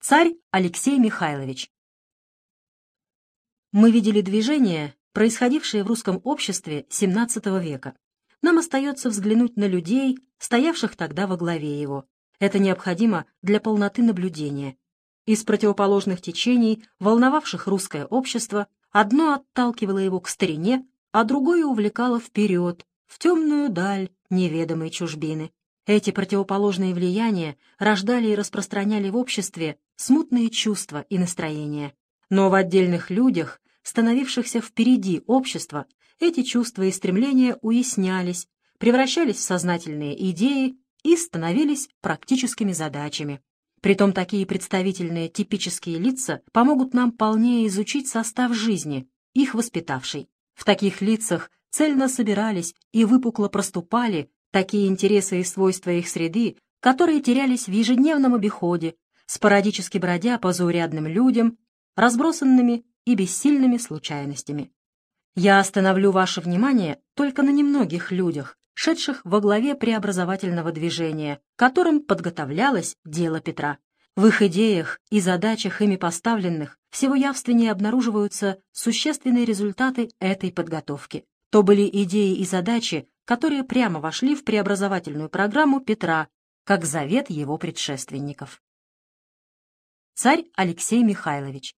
Царь Алексей Михайлович. Мы видели движение, происходившее в русском обществе XVII века. Нам остается взглянуть на людей, стоявших тогда во главе его. Это необходимо для полноты наблюдения. Из противоположных течений, волновавших русское общество, одно отталкивало его к старине, а другое увлекало вперед, в темную даль неведомой чужбины. Эти противоположные влияния рождали и распространяли в обществе смутные чувства и настроения. Но в отдельных людях, становившихся впереди общества, эти чувства и стремления уяснялись, превращались в сознательные идеи и становились практическими задачами. Притом такие представительные типические лица помогут нам полнее изучить состав жизни, их воспитавшей. В таких лицах цельно собирались и выпукло проступали такие интересы и свойства их среды, которые терялись в ежедневном обиходе, спорадически бродя по заурядным людям, разбросанными и бессильными случайностями. Я остановлю ваше внимание только на немногих людях, шедших во главе преобразовательного движения, которым подготовлялось дело Петра. В их идеях и задачах ими поставленных всего явственнее обнаруживаются существенные результаты этой подготовки. То были идеи и задачи, которые прямо вошли в преобразовательную программу Петра, как завет его предшественников. Царь Алексей Михайлович.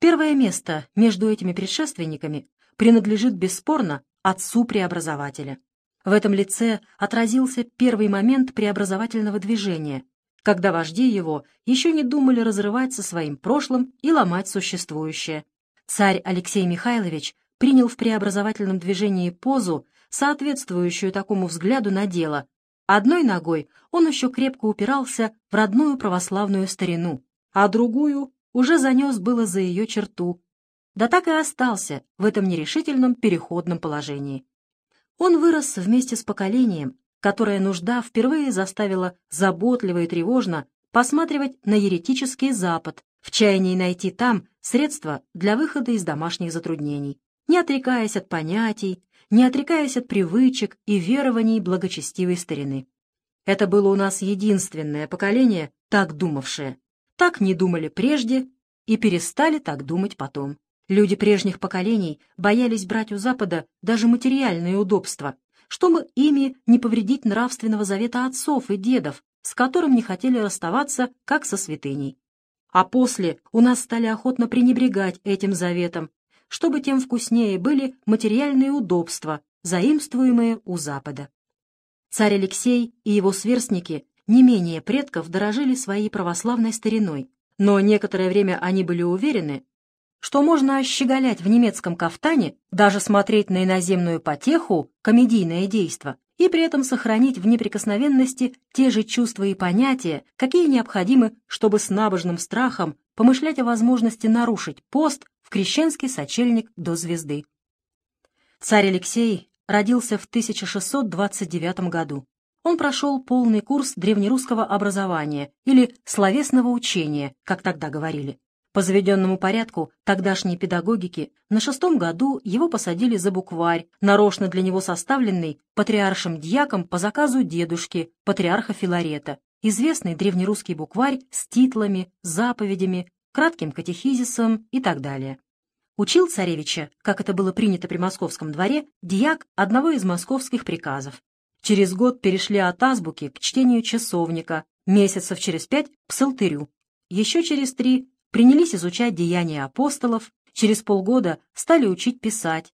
Первое место между этими предшественниками принадлежит бесспорно отцу-преобразователя. В этом лице отразился первый момент преобразовательного движения, когда вожди его еще не думали разрывать со своим прошлым и ломать существующее. Царь Алексей Михайлович принял в преобразовательном движении позу, соответствующую такому взгляду на дело. Одной ногой он еще крепко упирался в родную православную старину, а другую уже занес было за ее черту. Да так и остался в этом нерешительном переходном положении. Он вырос вместе с поколением, которое нужда впервые заставила заботливо и тревожно посматривать на еретический Запад, в чаянии найти там средства для выхода из домашних затруднений, не отрекаясь от понятий, не отрекаясь от привычек и верований благочестивой старины. Это было у нас единственное поколение, так думавшее. Так не думали прежде и перестали так думать потом. Люди прежних поколений боялись брать у Запада даже материальные удобства, чтобы ими не повредить нравственного завета отцов и дедов, с которым не хотели расставаться, как со святыней. А после у нас стали охотно пренебрегать этим заветом, чтобы тем вкуснее были материальные удобства, заимствуемые у Запада. Царь Алексей и его сверстники не менее предков дорожили своей православной стариной, но некоторое время они были уверены, что можно щеголять в немецком кафтане, даже смотреть на иноземную потеху, комедийное действо, и при этом сохранить в неприкосновенности те же чувства и понятия, какие необходимы, чтобы с набожным страхом помышлять о возможности нарушить пост в крещенский сочельник до звезды. Царь Алексей родился в 1629 году. Он прошел полный курс древнерусского образования или словесного учения, как тогда говорили. По заведенному порядку тогдашней педагогики на шестом году его посадили за букварь, нарочно для него составленный патриаршим-дьяком по заказу дедушки, патриарха Филарета, известный древнерусский букварь с титлами, заповедями, кратким катехизисом и так далее. Учил царевича, как это было принято при московском дворе, дьяк одного из московских приказов. Через год перешли от азбуки к чтению часовника, месяцев через пять — к псалтырю. Еще через три принялись изучать деяния апостолов, через полгода стали учить писать.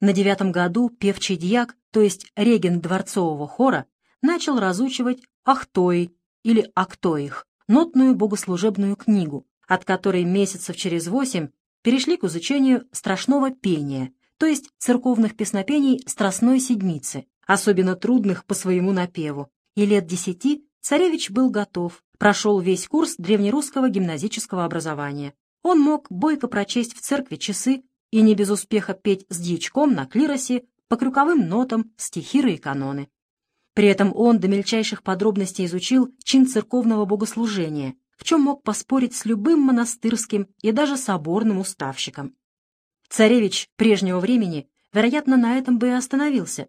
На девятом году певчий дьяк, то есть регент дворцового хора, начал разучивать «Ахтои» или «Актоих», нотную богослужебную книгу, от которой месяцев через восемь перешли к изучению страшного пения, то есть церковных песнопений Страстной Седмицы, особенно трудных по своему напеву, и лет десяти царевич был готов, прошел весь курс древнерусского гимназического образования. Он мог бойко прочесть в церкви часы и не без успеха петь с дьячком на клиросе по крюковым нотам стихиры и каноны. При этом он до мельчайших подробностей изучил чин церковного богослужения, в чем мог поспорить с любым монастырским и даже соборным уставщиком. Царевич прежнего времени, вероятно, на этом бы и остановился.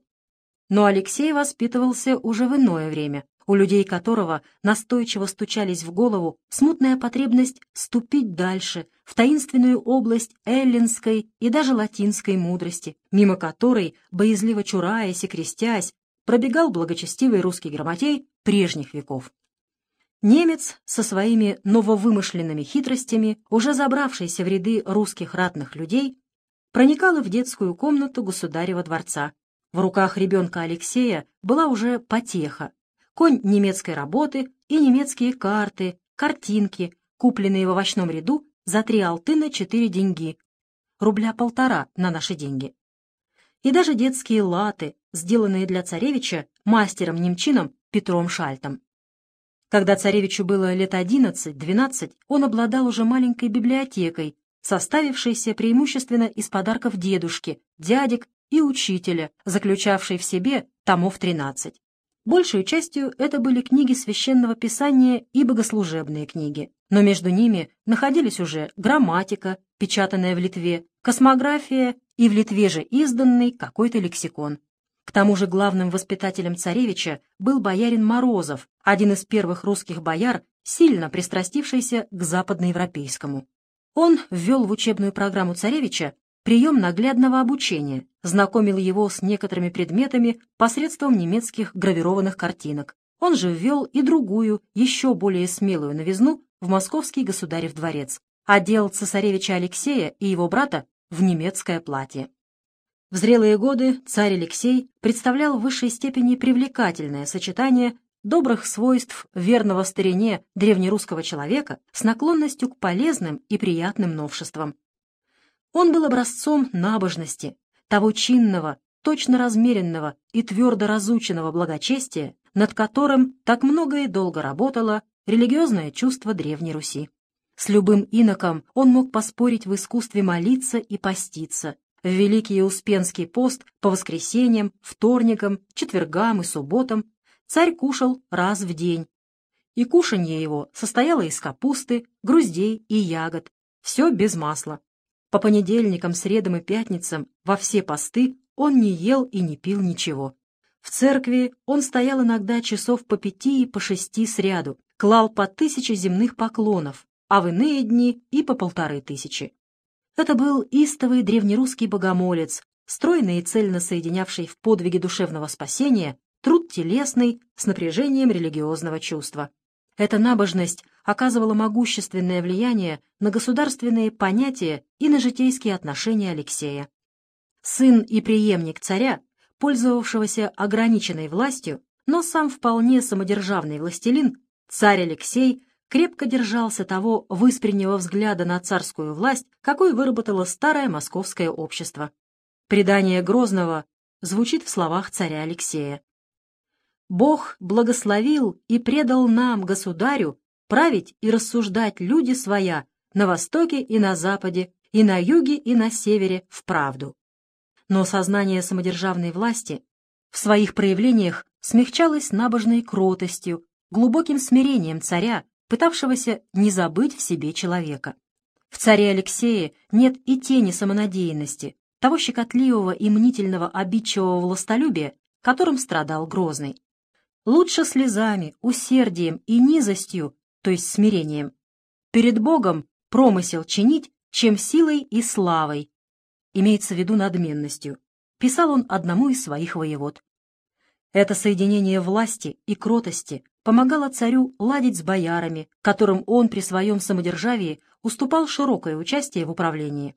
Но Алексей воспитывался уже в иное время. у людей которого настойчиво стучались в голову смутная потребность ступить дальше, в таинственную область эллинской и даже латинской мудрости, мимо которой, боязливо чураясь и крестясь, пробегал благочестивый русский грамотей прежних веков. Немец со своими нововымышленными хитростями, уже забравшийся в ряды русских ратных людей, проникал в детскую комнату государева дворца. В руках ребенка Алексея была уже потеха, конь немецкой работы и немецкие карты, картинки, купленные в овощном ряду за три алты на четыре деньги, рубля полтора на наши деньги. И даже детские латы, сделанные для царевича мастером-немчином Петром Шальтом. Когда царевичу было лет одиннадцать-двенадцать, он обладал уже маленькой библиотекой, составившейся преимущественно из подарков дедушки, дядек и учителя, заключавшей в себе томов тринадцать. Большей частью это были книги священного писания и богослужебные книги, но между ними находились уже грамматика, печатанная в Литве, космография и в Литве же изданный какой-то лексикон. К тому же главным воспитателем царевича был боярин Морозов, один из первых русских бояр, сильно пристрастившийся к западноевропейскому. Он ввел в учебную программу царевича прием наглядного обучения, знакомил его с некоторыми предметами посредством немецких гравированных картинок. Он же ввел и другую, еще более смелую новизну в московский государев дворец, одел цесаревича Алексея и его брата в немецкое платье. В зрелые годы царь Алексей представлял в высшей степени привлекательное сочетание добрых свойств верного старине древнерусского человека с наклонностью к полезным и приятным новшествам. Он был образцом набожности, того чинного, точно размеренного и твердо разученного благочестия, над которым так много и долго работало религиозное чувство Древней Руси. С любым иноком он мог поспорить в искусстве молиться и поститься, в Великий Успенский пост по воскресеньям, вторникам, четвергам и субботам царь кушал раз в день. И кушанье его состояло из капусты, груздей и ягод, все без масла. По понедельникам, средам и пятницам во все посты он не ел и не пил ничего. В церкви он стоял иногда часов по пяти и по шести сряду, клал по тысяче земных поклонов, а в иные дни и по полторы тысячи. Это был истовый древнерусский богомолец, стройный и цельно соединявший в подвиге душевного спасения труд телесный с напряжением религиозного чувства. Эта набожность оказывала могущественное влияние на государственные понятия и на житейские отношения Алексея. Сын и преемник царя, пользовавшегося ограниченной властью, но сам вполне самодержавный властелин, царь Алексей крепко держался того выспреннего взгляда на царскую власть, какой выработало старое московское общество. Предание Грозного звучит в словах царя Алексея. Бог благословил и предал нам, государю, править и рассуждать люди своя на востоке и на западе, и на юге и на севере в правду. Но сознание самодержавной власти в своих проявлениях смягчалось набожной кротостью, глубоким смирением царя, пытавшегося не забыть в себе человека. В царе Алексее нет и тени самонадеянности, того щекотливого и мнительного обидчивого властолюбия, которым страдал Грозный. Лучше слезами, усердием и низостью, то есть смирением, перед Богом промысел чинить, чем силой и славой, имеется в виду надменностью, писал он одному из своих воевод. Это соединение власти и кротости помогало царю ладить с боярами, которым он при своем самодержавии уступал широкое участие в управлении.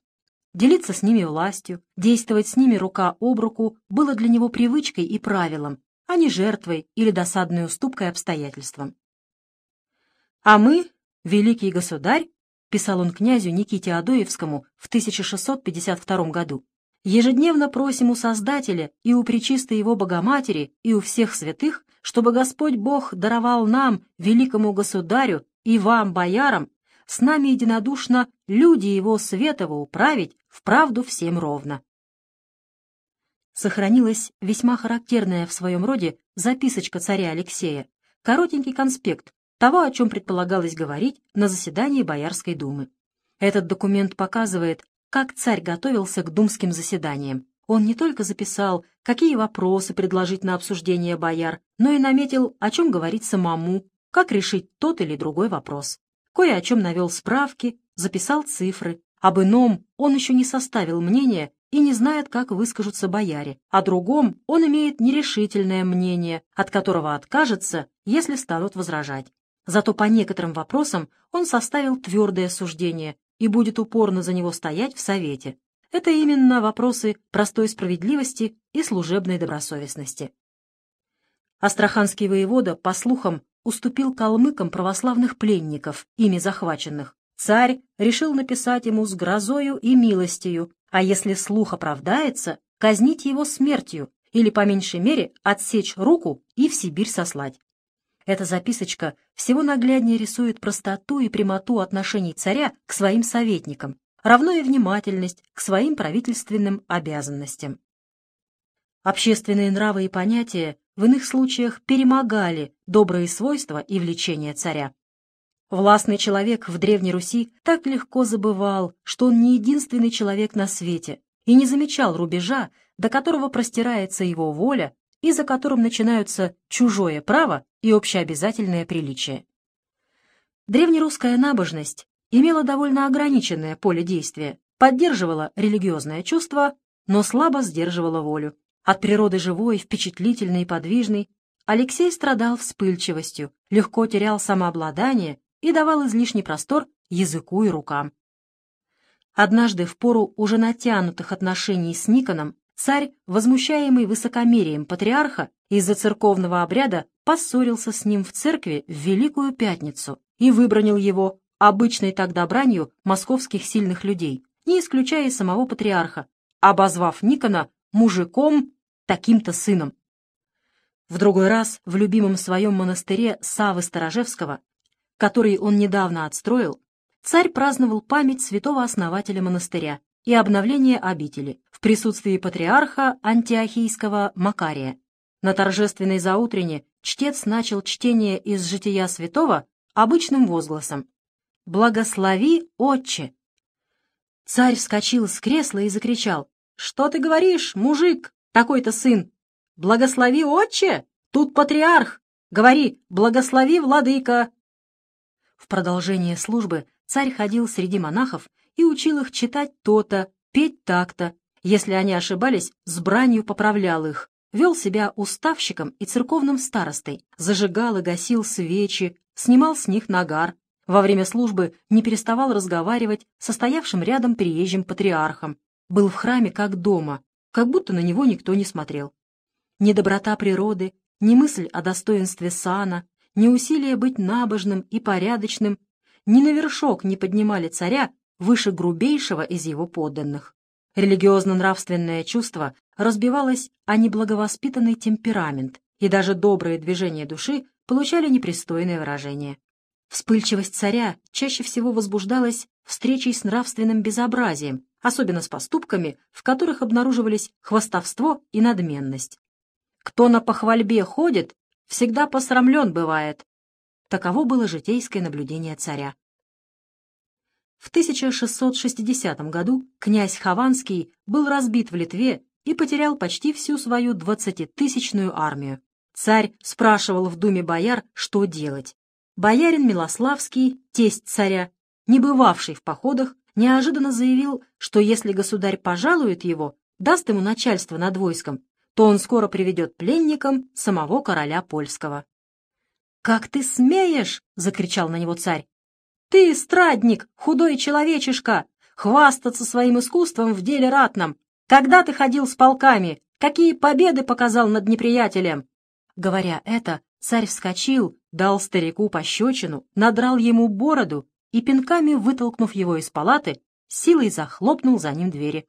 Делиться с ними властью, действовать с ними рука об руку было для него привычкой и правилом, а не жертвой или досадной уступкой обстоятельствам. «А мы, великий государь», — писал он князю Никите Адоевскому в 1652 году, «ежедневно просим у Создателя и у Пречистой Его Богоматери и у всех святых, чтобы Господь Бог даровал нам, великому государю, и вам, боярам, с нами единодушно люди Его светово управить, вправду всем ровно» сохранилась весьма характерная в своем роде записочка царя Алексея, коротенький конспект того, о чем предполагалось говорить на заседании Боярской думы. Этот документ показывает, как царь готовился к думским заседаниям. Он не только записал, какие вопросы предложить на обсуждение бояр, но и наметил, о чем говорить самому, как решить тот или другой вопрос. Кое о чем навел справки, записал цифры. Об ином он еще не составил мнения и не знает, как выскажутся бояре. О другом он имеет нерешительное мнение, от которого откажется, если станут возражать. Зато по некоторым вопросам он составил твердое суждение и будет упорно за него стоять в Совете. Это именно вопросы простой справедливости и служебной добросовестности. Астраханский воевода, по слухам, уступил калмыкам православных пленников, ими захваченных. Царь решил написать ему с грозою и милостью, а если слух оправдается, казнить его смертью или, по меньшей мере, отсечь руку и в Сибирь сослать. Эта записочка всего нагляднее рисует простоту и прямоту отношений царя к своим советникам, равно и внимательность к своим правительственным обязанностям. Общественные нравы и понятия в иных случаях перемогали добрые свойства и влечения царя. Властный человек в Древней Руси так легко забывал, что он не единственный человек на свете, и не замечал рубежа, до которого простирается его воля и за которым начинаются чужое право и общеобязательное приличие. Древнерусская набожность имела довольно ограниченное поле действия, поддерживала религиозное чувство, но слабо сдерживала волю. От природы живой, впечатлительной и подвижной Алексей страдал вспыльчивостью, легко терял самообладание и давал излишний простор языку и рукам. Однажды в пору уже натянутых отношений с Никоном Царь, возмущаемый высокомерием патриарха, из-за церковного обряда поссорился с ним в церкви в Великую Пятницу и выбронил его обычной тогда бранью московских сильных людей, не исключая и самого патриарха, обозвав Никона мужиком, таким-то сыном. В другой раз в любимом своем монастыре Савы Сторожевского, который он недавно отстроил, царь праздновал память святого основателя монастыря и обновление обители в присутствии патриарха антиохийского Макария. На торжественной заутрене чтец начал чтение из «Жития святого» обычным возгласом «Благослови, отче!». Царь вскочил с кресла и закричал «Что ты говоришь, мужик, такой-то сын? Благослови, отче! Тут патриарх! Говори, благослови, владыка!» В продолжение службы царь ходил среди монахов и учил их читать то-то, петь так-то. Если они ошибались, с бранью поправлял их, вел себя уставщиком и церковным старостой, зажигал и гасил свечи, снимал с них нагар. Во время службы не переставал разговаривать со стоявшим рядом приезжим патриархом. Был в храме как дома, как будто на него никто не смотрел. Ни доброта природы, ни мысль о достоинстве сана, ни усилие быть набожным и порядочным, ни на вершок не поднимали царя выше грубейшего из его подданных. Религиозно-нравственное чувство разбивалось о неблаговоспитанный темперамент, и даже добрые движения души получали непристойное выражение. Вспыльчивость царя чаще всего возбуждалась встречей с нравственным безобразием, особенно с поступками, в которых обнаруживались хвастовство и надменность. «Кто на похвальбе ходит, всегда посрамлен бывает». Таково было житейское наблюдение царя. В 1660 году князь Хованский был разбит в Литве и потерял почти всю свою двадцатитысячную армию. Царь спрашивал в думе бояр, что делать. Боярин Милославский, тесть царя, не бывавший в походах, неожиданно заявил, что если государь пожалует его, даст ему начальство над войском, то он скоро приведет пленникам самого короля польского. «Как ты смеешь!» — закричал на него царь. Ты, страдник, худой человечишка, хвастаться своим искусством в деле ратном. Когда ты ходил с полками? Какие победы показал над неприятелем?» Говоря это, царь вскочил, дал старику пощечину, надрал ему бороду и, пинками вытолкнув его из палаты, силой захлопнул за ним двери.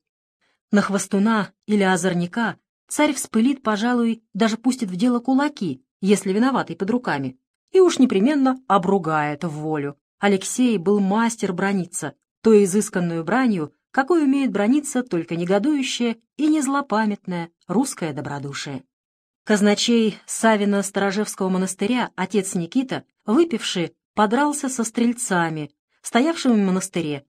На хвостуна или озорника царь вспылит, пожалуй, даже пустит в дело кулаки, если виноватый под руками, и уж непременно обругает в волю. Алексей был мастер брониться, той изысканную бранью, какой умеет брониться только негодующее и незлопамятное русское добродушие. Казначей Савина Сторожевского монастыря, отец Никита, выпивший, подрался со стрельцами, стоявшими в монастыре.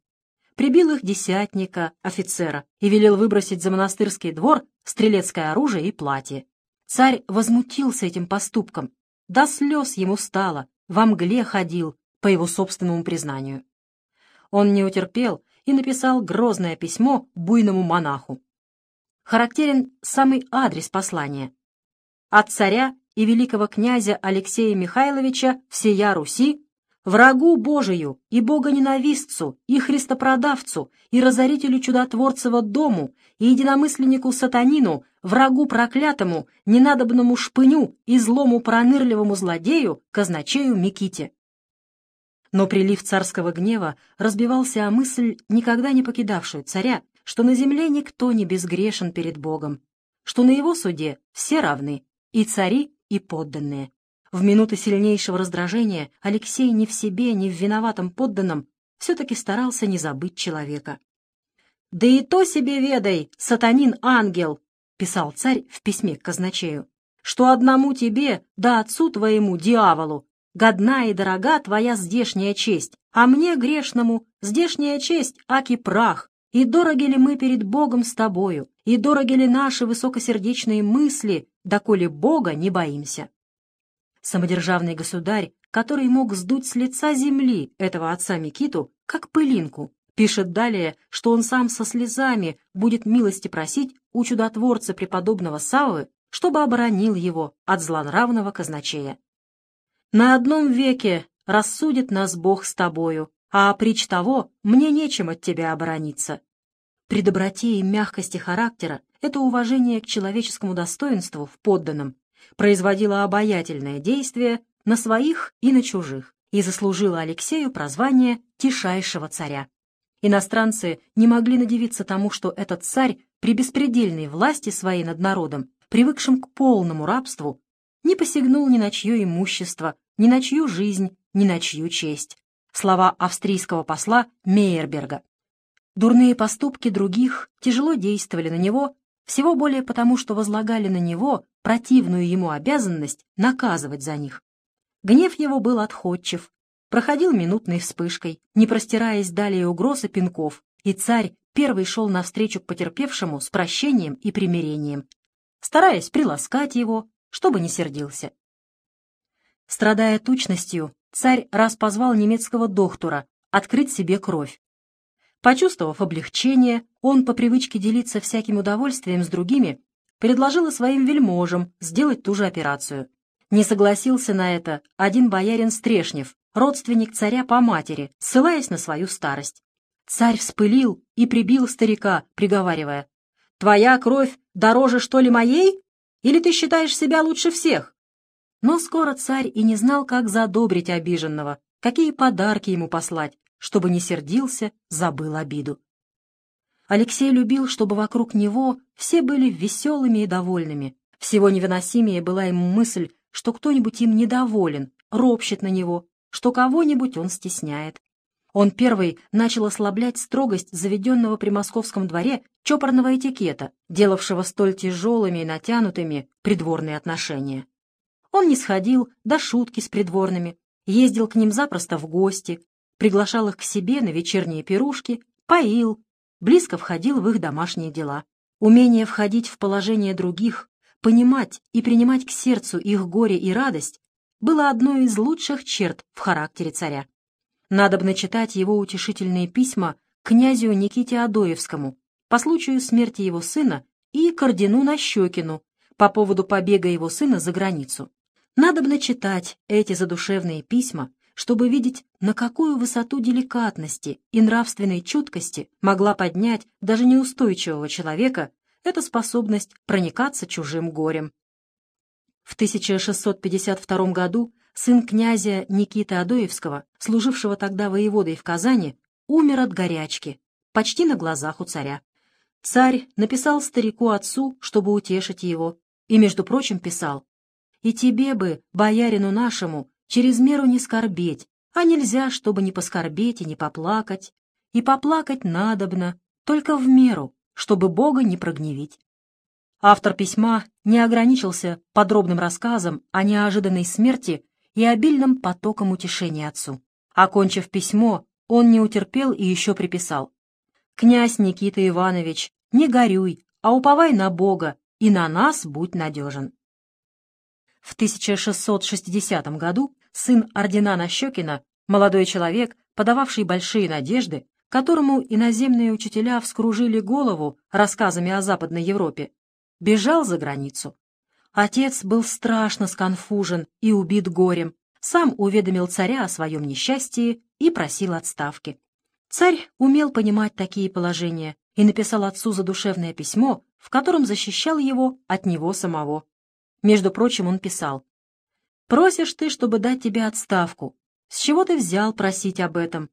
прибил их десятника, офицера, и велел выбросить за монастырский двор стрелецкое оружие и платье. Царь возмутился этим поступком. До слез ему стало, во мгле ходил, по его собственному признанию. Он не утерпел и написал грозное письмо буйному монаху. Характерен самый адрес послания. От царя и великого князя Алексея Михайловича всея Руси врагу Божию и богоненавистцу, и христопродавцу, и разорителю чудотворцева дому, и единомысленнику сатанину, врагу проклятому, ненадобному шпыню и злому пронырливому злодею, казначею Миките. Но прилив царского гнева разбивался о мысль, никогда не покидавшую царя, что на земле никто не безгрешен перед Богом, что на его суде все равны, и цари, и подданные. В минуты сильнейшего раздражения Алексей ни в себе, ни в виноватом подданном все-таки старался не забыть человека. «Да и то себе ведай, сатанин-ангел!» — писал царь в письме к казначею, «что одному тебе, да отцу твоему, дьяволу, годна и дорога твоя здешняя честь, а мне, грешному, здешняя честь, аки прах, и дороги ли мы перед Богом с тобою, и дороги ли наши высокосердечные мысли, доколе Бога не боимся» самодержавный государь, который мог сдуть с лица земли этого отца Микиту, как пылинку, пишет далее, что он сам со слезами будет милости просить у чудотворца преподобного Саввы, чтобы оборонил его от злонравного казначея. «На одном веке рассудит нас Бог с тобою, а прич того мне нечем от тебя оборониться». При доброте и мягкости характера это уважение к человеческому достоинству в подданном производила обаятельное действие на своих и на чужих и заслужила Алексею прозвание «тишайшего царя». Иностранцы не могли надевиться тому, что этот царь при беспредельной власти своей над народом, привыкшим к полному рабству, не посягнул ни на чье имущество, ни на чью жизнь, ни на чью честь. Слова австрийского посла Мейерберга. Дурные поступки других тяжело действовали на него всего более потому, что возлагали на него противную ему обязанность наказывать за них. Гнев его был отходчив, проходил минутной вспышкой, не простираясь далее угроз и пинков, и царь первый шел навстречу к потерпевшему с прощением и примирением, стараясь приласкать его, чтобы не сердился. Страдая тучностью, царь раз позвал немецкого доктора открыть себе кровь. Почувствовав облегчение, он по привычке делиться всяким удовольствием с другими, предложил своим вельможам сделать ту же операцию. Не согласился на это один боярин Стрешнев, родственник царя по матери, ссылаясь на свою старость. Царь вспылил и прибил старика, приговаривая, «Твоя кровь дороже, что ли, моей? Или ты считаешь себя лучше всех?» Но скоро царь и не знал, как задобрить обиженного, какие подарки ему послать, чтобы не сердился, забыл обиду. Алексей любил, чтобы вокруг него все были веселыми и довольными. Всего невыносимее была ему мысль, что кто-нибудь им недоволен, ропщет на него, что кого-нибудь он стесняет. Он первый начал ослаблять строгость заведенного при московском дворе чопорного этикета, делавшего столь тяжелыми и натянутыми придворные отношения. Он не сходил до шутки с придворными, ездил к ним запросто в гости, приглашал их к себе на вечерние пирушки, поил, близко входил в их домашние дела. Умение входить в положение других, понимать и принимать к сердцу их горе и радость было одной из лучших черт в характере царя. Надобно читать его утешительные письма князю Никите Адоевскому по случаю смерти его сына и к ордену Нащекину по поводу побега его сына за границу. Надобно читать эти задушевные письма чтобы видеть, на какую высоту деликатности и нравственной чуткости могла поднять даже неустойчивого человека эта способность проникаться чужим горем. В 1652 году сын князя Никиты Адоевского, служившего тогда воеводой в Казани, умер от горячки, почти на глазах у царя. Царь написал старику-отцу, чтобы утешить его, и, между прочим, писал, «И тебе бы, боярину нашему, через меру не скорбеть, а нельзя, чтобы не поскорбеть и не поплакать. И поплакать надобно, только в меру, чтобы Бога не прогневить. Автор письма не ограничился подробным рассказом о неожиданной смерти и обильным потоком утешения отцу. Окончив письмо, он не утерпел и еще приписал. Князь Никита Иванович, не горюй, а уповай на Бога, и на нас будь надежен. В 1660 году сын Ордена Щекина, молодой человек, подававший большие надежды, которому иноземные учителя вскружили голову рассказами о Западной Европе, бежал за границу. Отец был страшно сконфужен и убит горем, сам уведомил царя о своем несчастье и просил отставки. Царь умел понимать такие положения и написал отцу задушевное письмо, в котором защищал его от него самого. Между прочим, он писал, «Просишь ты, чтобы дать тебе отставку. С чего ты взял просить об этом?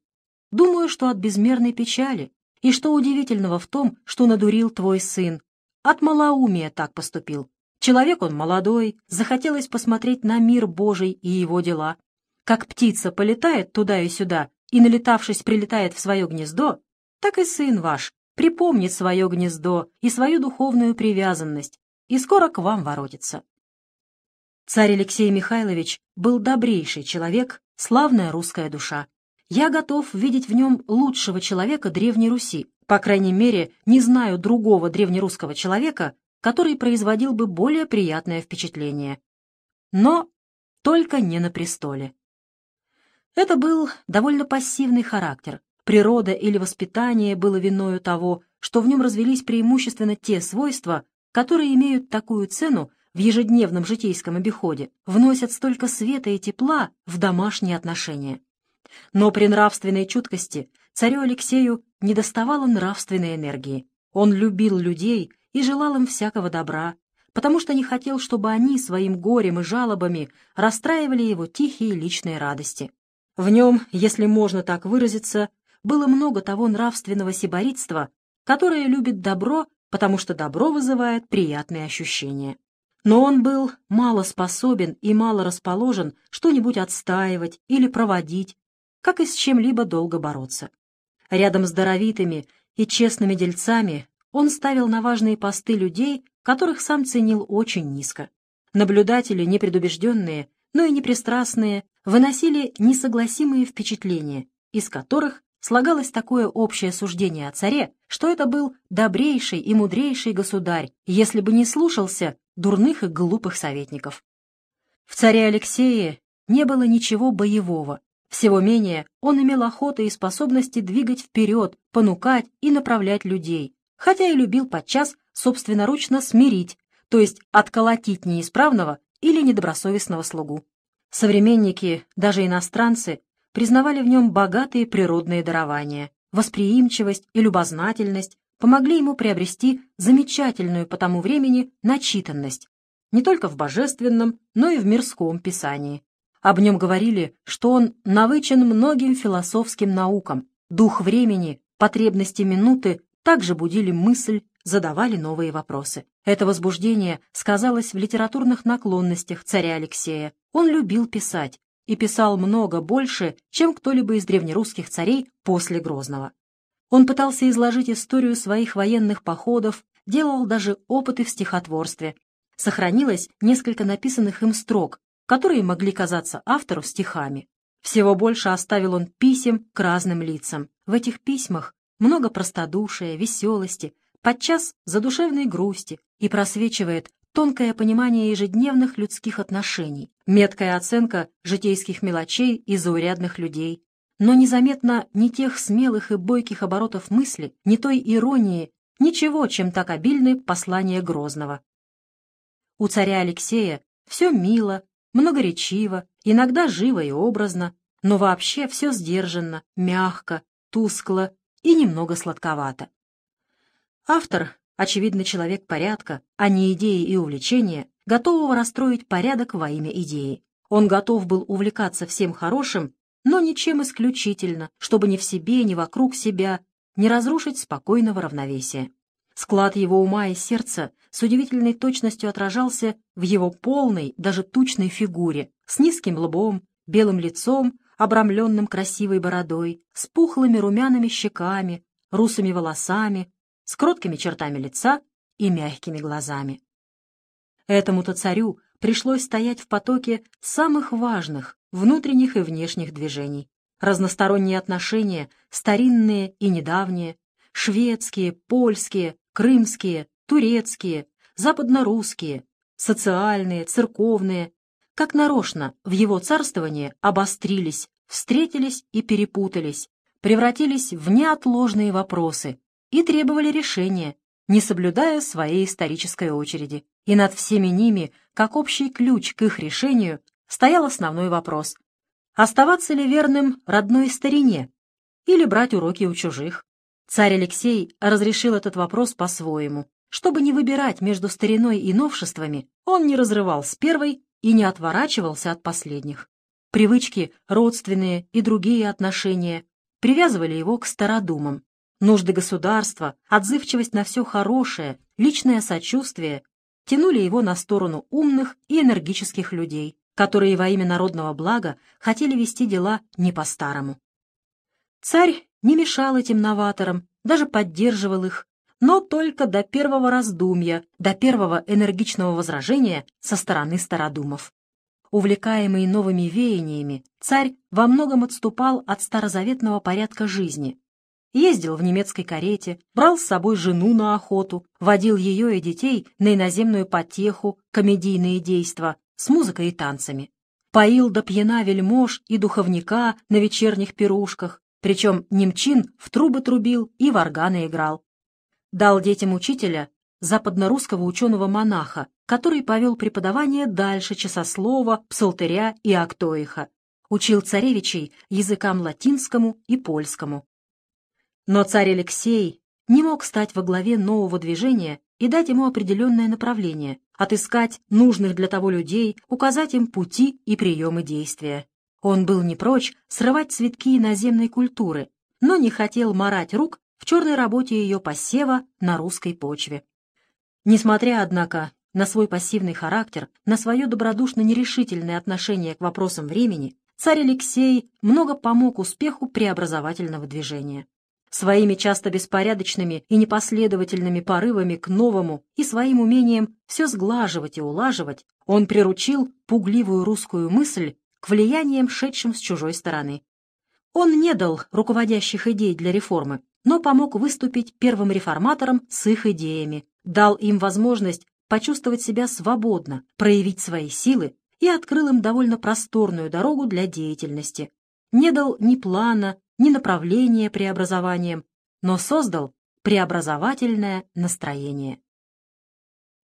Думаю, что от безмерной печали. И что удивительного в том, что надурил твой сын. От малоумия так поступил. Человек он молодой, захотелось посмотреть на мир Божий и его дела. Как птица полетает туда и сюда и, налетавшись, прилетает в свое гнездо, так и сын ваш припомнит свое гнездо и свою духовную привязанность, и скоро к вам воротится. Царь Алексей Михайлович был добрейший человек, славная русская душа. Я готов видеть в нем лучшего человека Древней Руси. По крайней мере, не знаю другого древнерусского человека, который производил бы более приятное впечатление. Но только не на престоле. Это был довольно пассивный характер. Природа или воспитание было виною того, что в нем развелись преимущественно те свойства, которые имеют такую цену в ежедневном житейском обиходе, вносят столько света и тепла в домашние отношения. Но при нравственной чуткости царю Алексею недоставало нравственной энергии. Он любил людей и желал им всякого добра, потому что не хотел, чтобы они своим горем и жалобами расстраивали его тихие личные радости. В нем, если можно так выразиться, было много того нравственного сиборитства, которое любит добро, потому что добро вызывает приятные ощущения. Но он был мало способен и мало расположен что-нибудь отстаивать или проводить, как и с чем-либо долго бороться. Рядом с даровитыми и честными дельцами он ставил на важные посты людей, которых сам ценил очень низко. Наблюдатели, непредубежденные, но и непристрастные, выносили несогласимые впечатления, из которых слагалось такое общее суждение о царе, что это был добрейший и мудрейший государь, если бы не слушался дурных и глупых советников. В царе Алексее не было ничего боевого, всего менее, он имел охоту и способности двигать вперед, понукать и направлять людей, хотя и любил подчас собственноручно смирить, то есть отколотить неисправного или недобросовестного слугу. Современники, даже иностранцы, признавали в нем богатые природные дарования, восприимчивость и любознательность помогли ему приобрести замечательную по тому времени начитанность, не только в божественном, но и в мирском писании. Об нем говорили, что он навычен многим философским наукам. Дух времени, потребности минуты также будили мысль, задавали новые вопросы. Это возбуждение сказалось в литературных наклонностях царя Алексея. Он любил писать и писал много больше, чем кто-либо из древнерусских царей после Грозного. Он пытался изложить историю своих военных походов, делал даже опыты в стихотворстве. Сохранилось несколько написанных им строк, которые могли казаться автору стихами. Всего больше оставил он писем к разным лицам. В этих письмах много простодушия, веселости, подчас задушевной грусти и просвечивает тонкое понимание ежедневных людских отношений, меткая оценка житейских мелочей и заурядных людей, но незаметно ни тех смелых и бойких оборотов мысли, ни той иронии, ничего, чем так обильны послания Грозного. У царя Алексея все мило, многоречиво, иногда живо и образно, но вообще все сдержанно, мягко, тускло и немного сладковато. Автор, очевидно, человек порядка, а не идеи и увлечения, готового расстроить порядок во имя идеи. Он готов был увлекаться всем хорошим, но ничем исключительно, чтобы ни в себе, ни вокруг себя не разрушить спокойного равновесия. Склад его ума и сердца с удивительной точностью отражался в его полной, даже тучной фигуре, с низким лбом, белым лицом, обрамленным красивой бородой, с пухлыми румяными щеками, русыми волосами, с кроткими чертами лица и мягкими глазами. Этому-то царю пришлось стоять в потоке самых важных внутренних и внешних движений. Разносторонние отношения, старинные и недавние, шведские, польские, крымские, турецкие, западнорусские, социальные, церковные, как нарочно в его царствование обострились, встретились и перепутались, превратились в неотложные вопросы и требовали решения, не соблюдая своей исторической очереди. И над всеми ними, как общий ключ к их решению, стоял основной вопрос – оставаться ли верным родной старине или брать уроки у чужих? Царь Алексей разрешил этот вопрос по-своему. Чтобы не выбирать между стариной и новшествами, он не разрывал с первой и не отворачивался от последних. Привычки, родственные и другие отношения привязывали его к стародумам. Нужды государства, отзывчивость на все хорошее, личное сочувствие тянули его на сторону умных и энергических людей, которые во имя народного блага хотели вести дела не по-старому. Царь не мешал этим новаторам, даже поддерживал их, но только до первого раздумья, до первого энергичного возражения со стороны стародумов. Увлекаемый новыми веяниями, царь во многом отступал от старозаветного порядка жизни. Ездил в немецкой карете, брал с собой жену на охоту, водил ее и детей на иноземную потеху, комедийные действа с музыкой и танцами. Поил до пьяна вельмож и духовника на вечерних пирушках, причем немчин в трубы трубил и в органы играл. Дал детям учителя, западнорусского ученого-монаха, который повел преподавание дальше часослова, псалтыря и актоиха. Учил царевичей языкам латинскому и польскому. Но царь Алексей не мог стать во главе нового движения и дать ему определенное направление, отыскать нужных для того людей, указать им пути и приемы действия. Он был не прочь срывать цветки иноземной культуры, но не хотел марать рук в черной работе ее посева на русской почве. Несмотря, однако, на свой пассивный характер, на свое добродушно-нерешительное отношение к вопросам времени, царь Алексей много помог успеху преобразовательного движения. Своими часто беспорядочными и непоследовательными порывами к новому и своим умением все сглаживать и улаживать, он приручил пугливую русскую мысль к влияниям, шедшим с чужой стороны. Он не дал руководящих идей для реформы, но помог выступить первым реформаторам с их идеями, дал им возможность почувствовать себя свободно, проявить свои силы и открыл им довольно просторную дорогу для деятельности. Не дал ни плана, ни направления преобразованием, но создал преобразовательное настроение.